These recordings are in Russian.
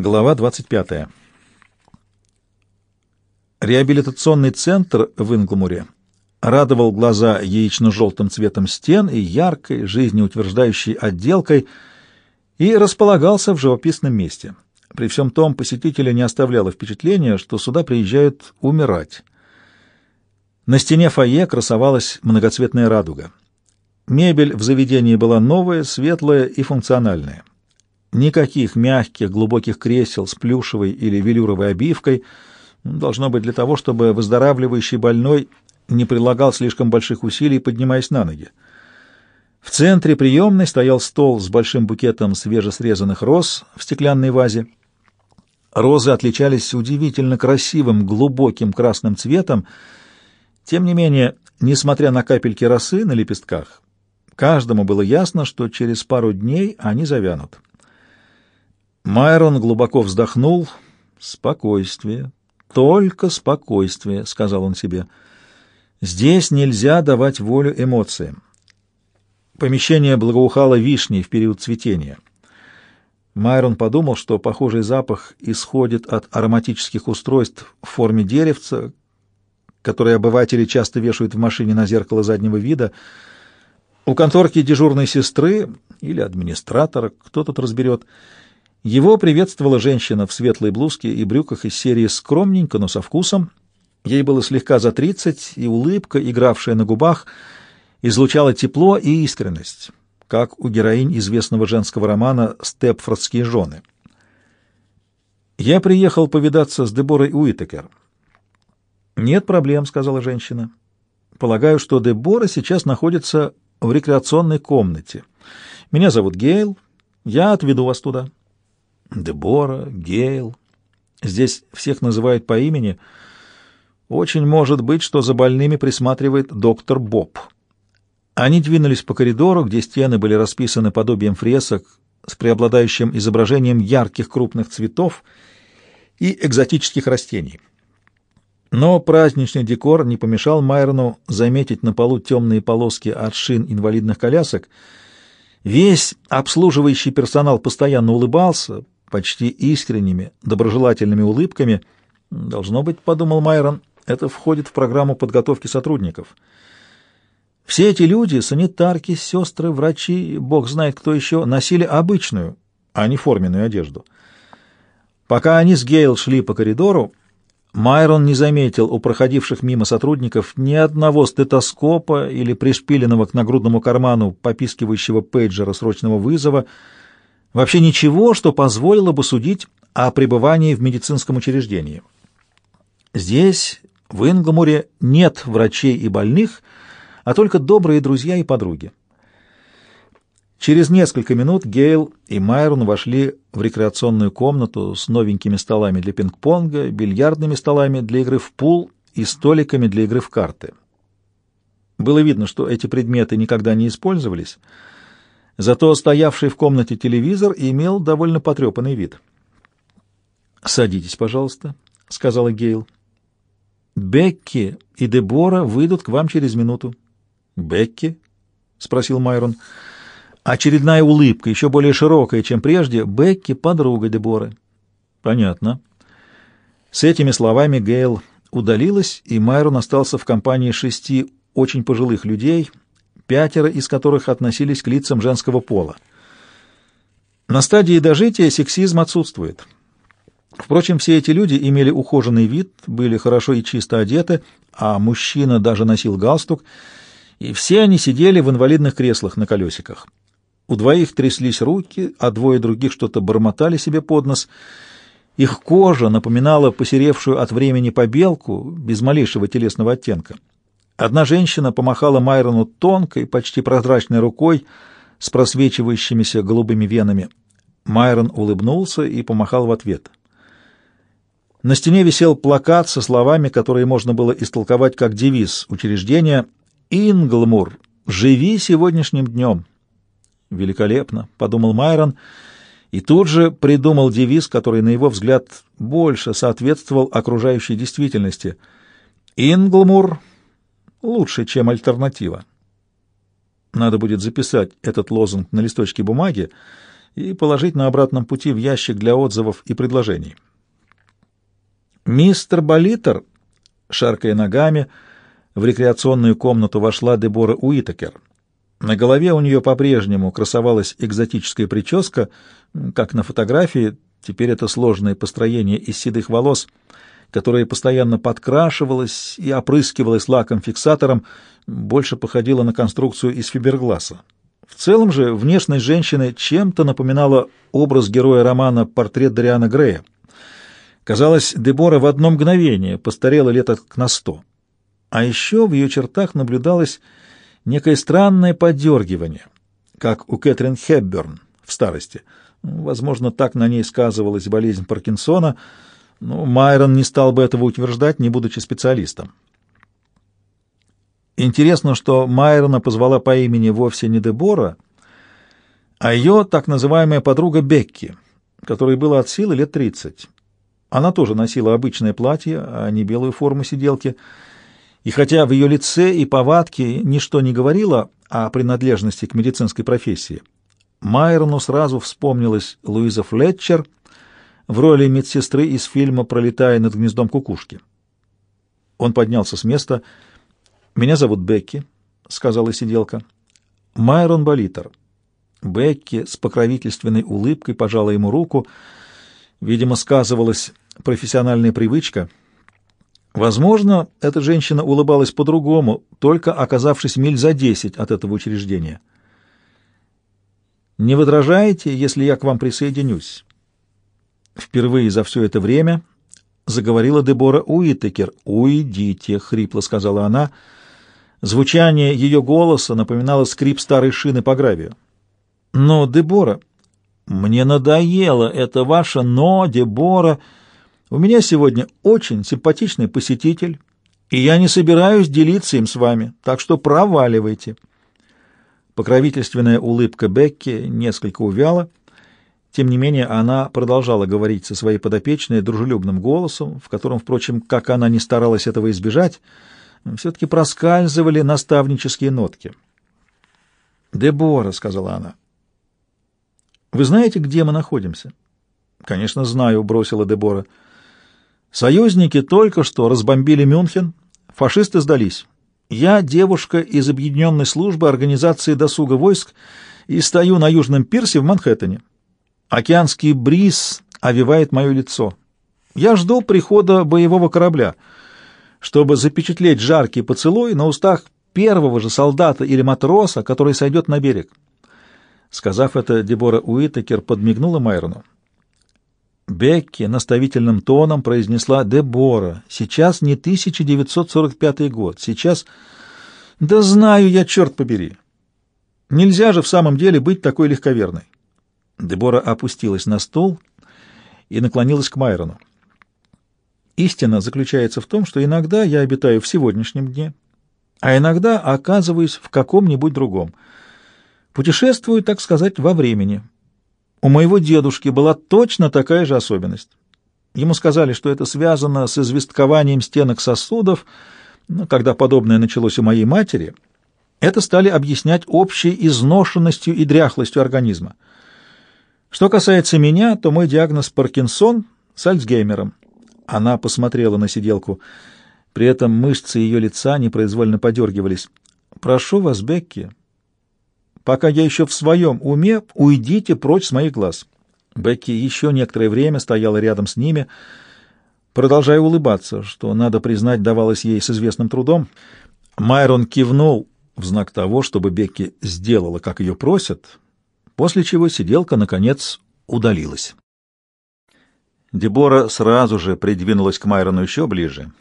Глава 25. Реабилитационный центр в Инглмуре радовал глаза яично-желтым цветом стен и яркой, жизнеутверждающей отделкой и располагался в живописном месте. При всем том посетителя не оставляло впечатления, что сюда приезжают умирать. На стене фойе красовалась многоцветная радуга. Мебель в заведении была новая, светлая и функциональная. Никаких мягких, глубоких кресел с плюшевой или велюровой обивкой должно быть для того, чтобы выздоравливающий больной не прилагал слишком больших усилий, поднимаясь на ноги. В центре приемной стоял стол с большим букетом свежесрезанных роз в стеклянной вазе. Розы отличались удивительно красивым, глубоким красным цветом. Тем не менее, несмотря на капельки росы на лепестках, каждому было ясно, что через пару дней они завянут. Майрон глубоко вздохнул. «Спокойствие, только спокойствие», — сказал он себе. «Здесь нельзя давать волю эмоциям». Помещение благоухало вишней в период цветения. Майрон подумал, что похожий запах исходит от ароматических устройств в форме деревца, которые обыватели часто вешают в машине на зеркало заднего вида. У конторки дежурной сестры или администратора, кто тут разберет, — его приветствовала женщина в светлой блузке и брюках из серии «Скромненько, но со вкусом». Ей было слегка за тридцать, и улыбка, игравшая на губах, излучала тепло и искренность, как у героинь известного женского романа «Степфордские жены». «Я приехал повидаться с Деборой Уитекер». «Нет проблем», — сказала женщина. «Полагаю, что Дебора сейчас находится в рекреационной комнате. Меня зовут Гейл. Я отведу вас туда». Дебора, Гейл. Здесь всех называют по имени. Очень может быть, что за больными присматривает доктор Боб. Они двинулись по коридору, где стены были расписаны подобием фресок с преобладающим изображением ярких крупных цветов и экзотических растений. Но праздничный декор не помешал Майрону заметить на полу темные полоски от шин инвалидных колясок. Весь обслуживающий персонал постоянно улыбался, почти искренними, доброжелательными улыбками. Должно быть, подумал Майрон, это входит в программу подготовки сотрудников. Все эти люди, санитарки, сестры, врачи, бог знает кто еще, носили обычную, а не форменную одежду. Пока они с Гейл шли по коридору, Майрон не заметил у проходивших мимо сотрудников ни одного стетоскопа или пришпиленного к нагрудному карману попискивающего пейджера срочного вызова, Вообще ничего, что позволило бы судить о пребывании в медицинском учреждении. Здесь, в Ингламуре, нет врачей и больных, а только добрые друзья и подруги. Через несколько минут Гейл и Майрон вошли в рекреационную комнату с новенькими столами для пинг-понга, бильярдными столами для игры в пул и столиками для игры в карты. Было видно, что эти предметы никогда не использовались, Зато стоявший в комнате телевизор имел довольно потрепанный вид. «Садитесь, пожалуйста», — сказала Гейл. «Бекки и Дебора выйдут к вам через минуту». «Бекки?» — спросил Майрон. Очередная улыбка, еще более широкая, чем прежде. Бекки — подруга Деборы. «Понятно». С этими словами Гейл удалилась, и Майрон остался в компании шести очень пожилых людей — пятеро из которых относились к лицам женского пола. На стадии дожития сексизм отсутствует. Впрочем, все эти люди имели ухоженный вид, были хорошо и чисто одеты, а мужчина даже носил галстук, и все они сидели в инвалидных креслах на колесиках. У двоих тряслись руки, а двое других что-то бормотали себе под нос. Их кожа напоминала посеревшую от времени побелку, без малейшего телесного оттенка. Одна женщина помахала Майрону тонкой, почти прозрачной рукой с просвечивающимися голубыми венами. Майрон улыбнулся и помахал в ответ. На стене висел плакат со словами, которые можно было истолковать как девиз учреждения «Инглмур, живи сегодняшним днем». «Великолепно», — подумал Майрон, и тут же придумал девиз, который, на его взгляд, больше соответствовал окружающей действительности. «Инглмур, лучше, чем альтернатива. Надо будет записать этот лозунг на листочке бумаги, и положить на обратном пути в ящик для отзывов и предложений. Мистер Болитер, шаркая ногами, в рекреационную комнату вошла Дебора Уитакер. На голове у нее по-прежнему красовалась экзотическая прическа, как на фотографии, теперь это сложное построение из седых волос, которое постоянно подкрашивалось и опрыскивалось лаком-фиксатором, больше походило на конструкцию из фибергласа. В целом же внешность женщины чем-то напоминала образ героя романа «Портрет Дариана Грея». Казалось, Дебора в одно мгновение постарела лет на сто. А еще в ее чертах наблюдалось некое странное подергивание, как у Кэтрин Хепберн в старости. Возможно, так на ней сказывалась болезнь Паркинсона, но Майрон не стал бы этого утверждать, не будучи специалистом. Интересно, что Майрона позвала по имени вовсе не Дебора, а ее так называемая подруга Бекки, которой было от силы лет тридцать. Она тоже носила обычное платье, а не белую форму сиделки, и хотя в ее лице и повадке ничто не говорило о принадлежности к медицинской профессии, Майрону сразу вспомнилась Луиза Флетчер в роли медсестры из фильма «Пролетая над гнездом кукушки». Он поднялся с места — «Меня зовут Бекки», — сказала сиделка. «Майрон Болитер». Бекки с покровительственной улыбкой пожала ему руку. Видимо, сказывалась профессиональная привычка. Возможно, эта женщина улыбалась по-другому, только оказавшись миль за десять от этого учреждения. «Не возражаете, если я к вам присоединюсь?» Впервые за все это время заговорила Дебора Уитекер. «Уйдите», — хрипло сказала она, — Звучание ее голоса напоминало скрип старой шины по гравию. «Но, Дебора, мне надоело это ваше «но», Дебора. У меня сегодня очень симпатичный посетитель, и я не собираюсь делиться им с вами, так что проваливайте». Покровительственная улыбка Бекки несколько увяла. Тем не менее, она продолжала говорить со своей подопечной дружелюбным голосом, в котором, впрочем, как она не старалась этого избежать, все-таки проскальзывали наставнические нотки. «Дебора», — сказала она, — «вы знаете, где мы находимся?» «Конечно, знаю», — бросила Дебора. «Союзники только что разбомбили Мюнхен, фашисты сдались. Я девушка из Объединенной службы организации досуга войск и стою на Южном пирсе в Манхэттене. Океанский бриз овивает мое лицо. Я жду прихода боевого корабля» чтобы запечатлеть жаркий поцелуй на устах первого же солдата или матроса, который сойдет на берег. Сказав это, Дебора Уитакер подмигнула Майрону. Бекки наставительным тоном произнесла «Дебора, сейчас не 1945 год, сейчас...» «Да знаю я, черт побери! Нельзя же в самом деле быть такой легковерной!» Дебора опустилась на стол и наклонилась к Майрону. Истина заключается в том, что иногда я обитаю в сегодняшнем дне, а иногда оказываюсь в каком-нибудь другом. Путешествую, так сказать, во времени. У моего дедушки была точно такая же особенность. Ему сказали, что это связано с известкованием стенок сосудов, но когда подобное началось у моей матери, это стали объяснять общей изношенностью и дряхлостью организма. Что касается меня, то мой диагноз Паркинсон с Альцгеймером. Она посмотрела на сиделку. При этом мышцы ее лица непроизвольно подергивались. «Прошу вас, Бекки, пока я еще в своем уме, уйдите прочь с моих глаз». Бекки еще некоторое время стояла рядом с ними, продолжая улыбаться, что, надо признать, давалось ей с известным трудом. Майрон кивнул в знак того, чтобы Бекки сделала, как ее просят, после чего сиделка, наконец, удалилась. Дебора сразу же придвинулась к Майрону еще ближе.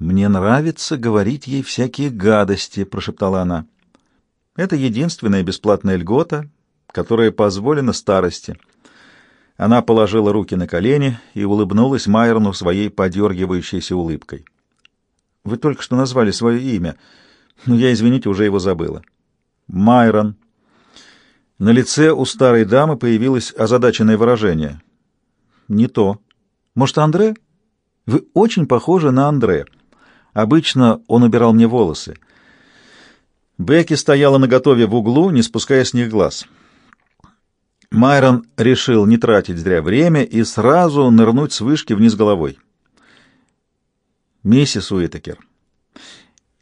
«Мне нравится говорить ей всякие гадости», — прошептала она. «Это единственная бесплатная льгота, которая позволена старости». Она положила руки на колени и улыбнулась Майрону своей подергивающейся улыбкой. «Вы только что назвали свое имя, но я, извините, уже его забыла». «Майрон». На лице у старой дамы появилось озадаченное выражение — не то. Может, Андре? Вы очень похожи на Андре. Обычно он убирал мне волосы. Бекки стояла наготове в углу, не спуская с них глаз. Майрон решил не тратить зря время и сразу нырнуть с вышки вниз головой. «Миссис Уитакер,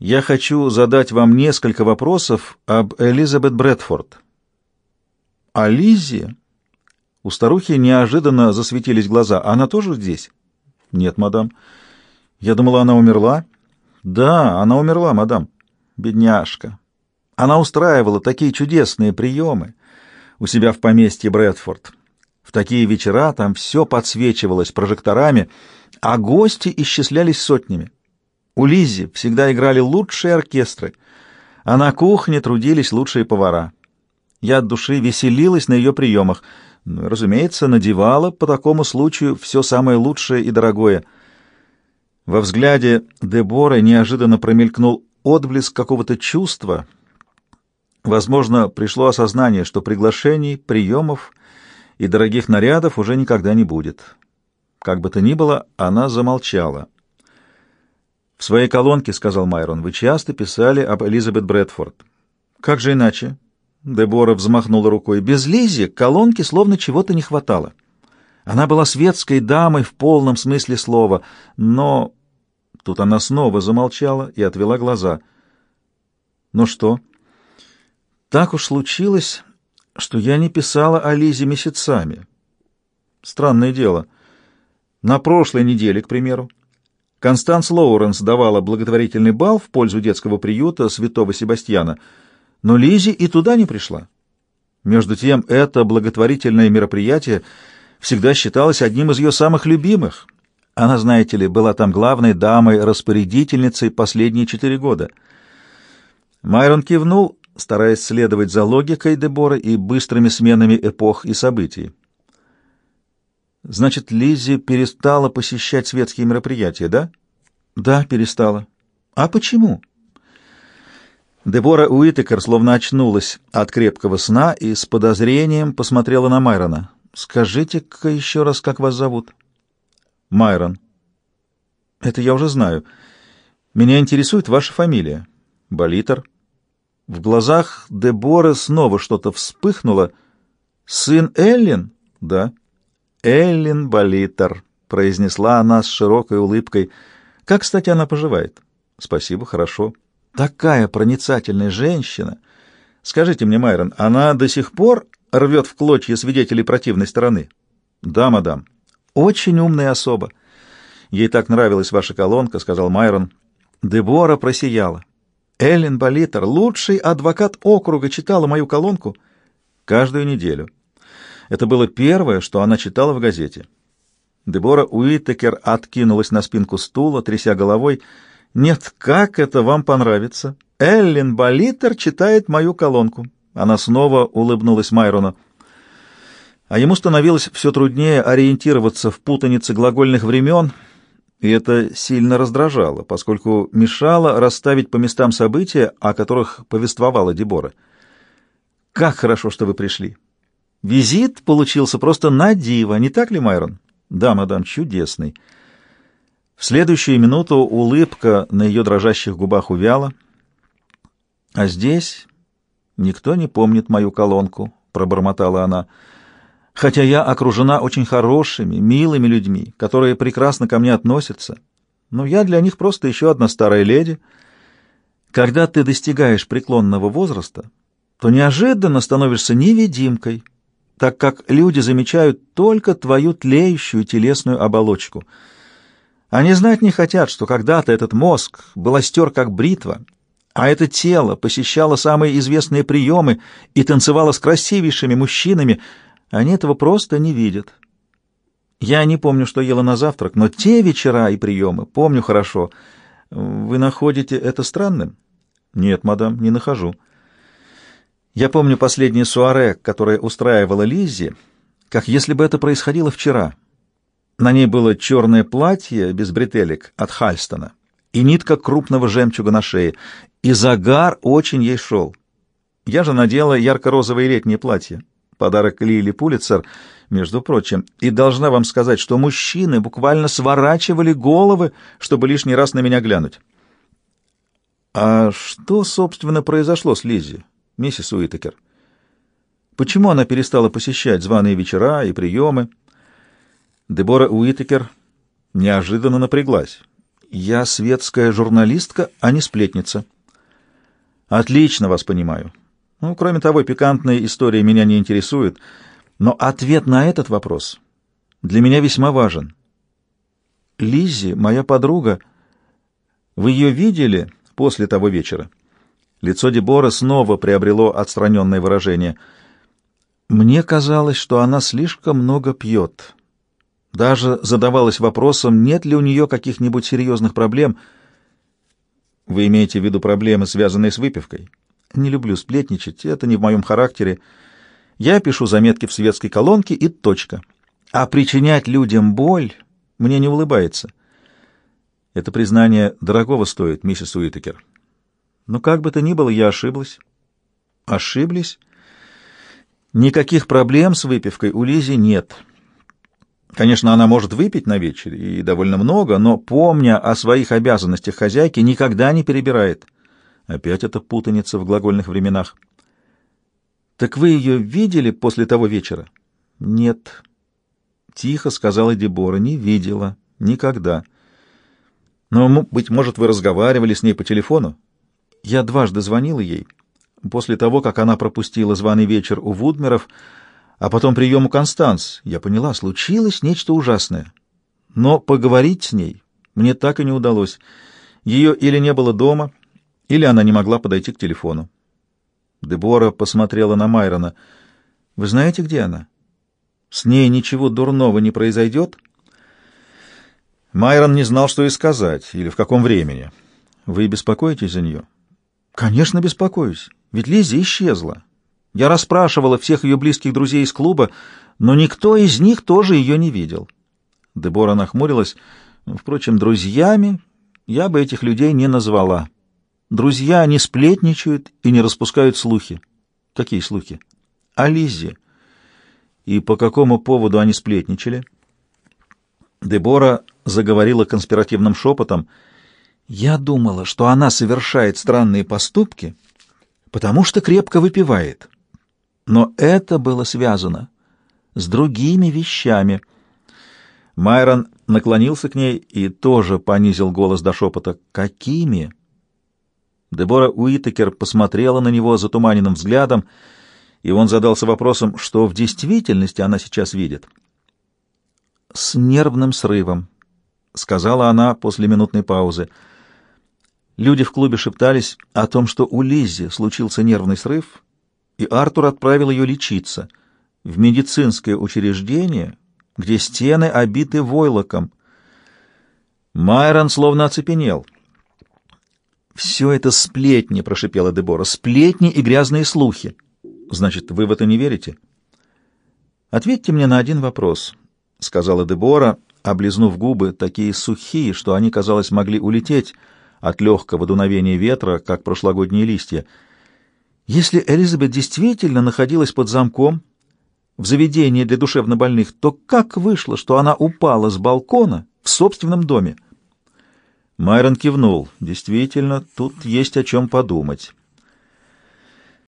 я хочу задать вам несколько вопросов об Элизабет Брэдфорд». «О Лизzie?» У старухи неожиданно засветились глаза. «Она тоже здесь?» «Нет, мадам». «Я думала, она умерла?» «Да, она умерла, мадам». «Бедняжка». Она устраивала такие чудесные приемы у себя в поместье Брэдфорд. В такие вечера там все подсвечивалось прожекторами, а гости исчислялись сотнями. У Лизи всегда играли лучшие оркестры, а на кухне трудились лучшие повара. Я от души веселилась на ее приемах, ну разумеется, надевала по такому случаю все самое лучшее и дорогое. Во взгляде Дебора неожиданно промелькнул отблеск какого-то чувства — Возможно, пришло осознание, что приглашений, приемов и дорогих нарядов уже никогда не будет. Как бы то ни было, она замолчала. «В своей колонке, — сказал Майрон, — вы часто писали об Элизабет Брэдфорд». «Как же иначе?» Дебора взмахнула рукой. «Без Лизи колонки словно чего-то не хватало. Она была светской дамой в полном смысле слова, но...» Тут она снова замолчала и отвела глаза. «Ну что?» Так уж случилось, что я не писала о Лизе месяцами. Странное дело. На прошлой неделе, к примеру, Констанс Лоуренс давала благотворительный бал в пользу детского приюта святого Себастьяна, но Лизи и туда не пришла. Между тем, это благотворительное мероприятие всегда считалось одним из ее самых любимых. Она, знаете ли, была там главной дамой-распорядительницей последние четыре года. Майрон кивнул стараясь следовать за логикой Дебора и быстрыми сменами эпох и событий. Значит, Лиззи перестала посещать светские мероприятия, да? Да, перестала. А почему? Дебора Уитекер словно очнулась от крепкого сна и с подозрением посмотрела на Майрона. «Скажите-ка еще раз, как вас зовут?» «Майрон». «Это я уже знаю. Меня интересует ваша фамилия». «Болитер». В глазах Деборы снова что-то вспыхнуло. «Сын Эллин?» «Да». «Эллин Болитер», — произнесла она с широкой улыбкой. «Как, кстати, она поживает?» «Спасибо, хорошо». «Такая проницательная женщина!» «Скажите мне, Майрон, она до сих пор рвет в клочья свидетелей противной стороны?» «Да, мадам». «Очень умная особа». «Ей так нравилась ваша колонка», — сказал Майрон. Дебора просияла. Эллен Болитер, лучший адвокат округа, читала мою колонку каждую неделю. Это было первое, что она читала в газете. Дебора Уитекер откинулась на спинку стула, тряся головой. «Нет, как это вам понравится? Эллен Болитер читает мою колонку». Она снова улыбнулась Майрону. А ему становилось все труднее ориентироваться в путанице глагольных времен — и это сильно раздражало, поскольку мешало расставить по местам события, о которых повествовала Дебора. «Как хорошо, что вы пришли!» «Визит получился просто на диво, не так ли, Майрон?» «Да, мадам, чудесный». В следующую минуту улыбка на ее дрожащих губах увяла. «А здесь никто не помнит мою колонку», — пробормотала она, — хотя я окружена очень хорошими, милыми людьми, которые прекрасно ко мне относятся, но я для них просто еще одна старая леди. Когда ты достигаешь преклонного возраста, то неожиданно становишься невидимкой, так как люди замечают только твою тлеющую телесную оболочку. Они знать не хотят, что когда-то этот мозг был остер как бритва, а это тело посещало самые известные приемы и танцевало с красивейшими мужчинами — они этого просто не видят. Я не помню, что ела на завтрак, но те вечера и приемы помню хорошо. Вы находите это странным? Нет, мадам, не нахожу. Я помню последнее суаре, которое устраивала Лиззи, как если бы это происходило вчера. На ней было черное платье без бретелек от Хальстона и нитка крупного жемчуга на шее, и загар очень ей шел. Я же надела ярко-розовое летнее платье подарок Лили Пулицер, между прочим, и должна вам сказать, что мужчины буквально сворачивали головы, чтобы лишний раз на меня глянуть. А что, собственно, произошло с Лиззи, миссис Уитакер? Почему она перестала посещать званые вечера и приемы? Дебора Уитекер неожиданно напряглась. «Я светская журналистка, а не сплетница». «Отлично вас понимаю. Ну, кроме того, пикантные истории меня не интересуют, но ответ на этот вопрос для меня весьма важен. Лиззи, моя подруга, вы ее видели после того вечера?» Лицо Дебора снова приобрело отстраненное выражение. «Мне казалось, что она слишком много пьет». Даже задавалась вопросом, нет ли у нее каких-нибудь серьезных проблем. Вы имеете в виду проблемы, связанные с выпивкой? Не люблю сплетничать, это не в моем характере. Я пишу заметки в светской колонке и точка. А причинять людям боль мне не улыбается. Это признание дорогого стоит, миссис Уитакер. Но как бы то ни было, я ошиблась. Ошиблись? Никаких проблем с выпивкой у Лизи нет. Конечно, она может выпить на вечере, и довольно много, но, помня о своих обязанностях хозяйки, никогда не перебирает. Опять эта путаница в глагольных временах. «Так вы ее видели после того вечера?» «Нет». Тихо сказала Дебора. «Не видела. Никогда». «Но, быть может, вы разговаривали с ней по телефону?» «Я дважды звонила ей. После того, как она пропустила званый вечер у Вудмеров, а потом прием у Констанс, я поняла, случилось нечто ужасное. Но поговорить с ней мне так и не удалось. Ее или не было дома, или она не могла подойти к телефону. Дебора посмотрела на Майрона. «Вы знаете, где она? С ней ничего дурного не произойдет?» Майрон не знал, что и сказать, или в каком времени. «Вы беспокоитесь за нее?» «Конечно, беспокоюсь. Ведь Лиза исчезла. Я расспрашивала всех ее близких друзей из клуба, но никто из них тоже ее не видел. Дебора нахмурилась. Впрочем, друзьями я бы этих людей не назвала. Друзья не сплетничают и не распускают слухи. Какие слухи? О Лизе. И по какому поводу они сплетничали? Дебора заговорила конспиративным шепотом. «Я думала, что она совершает странные поступки, потому что крепко выпивает. Но это было связано с другими вещами. Майрон наклонился к ней и тоже понизил голос до шепота. «Какими?» Дебора Уитакер посмотрела на него затуманенным взглядом, и он задался вопросом, что в действительности она сейчас видит. «С нервным срывом», — сказала она после минутной паузы. Люди в клубе шептались о том, что у Лиззи случился нервный срыв, и Артур отправил ее лечиться в медицинское учреждение, где стены обиты войлоком. Майрон словно оцепенел. «Все это сплетни», — прошипела Дебора, — «сплетни и грязные слухи». «Значит, вы в это не верите?» «Ответьте мне на один вопрос», — сказала Дебора, облизнув губы, такие сухие, что они, казалось, могли улететь от легкого дуновения ветра, как прошлогодние листья — если Элизабет действительно находилась под замком в заведении для душевнобольных, то как вышло, что она упала с балкона в собственном доме? Майрон кивнул. Действительно, тут есть о чем подумать.